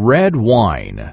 red wine.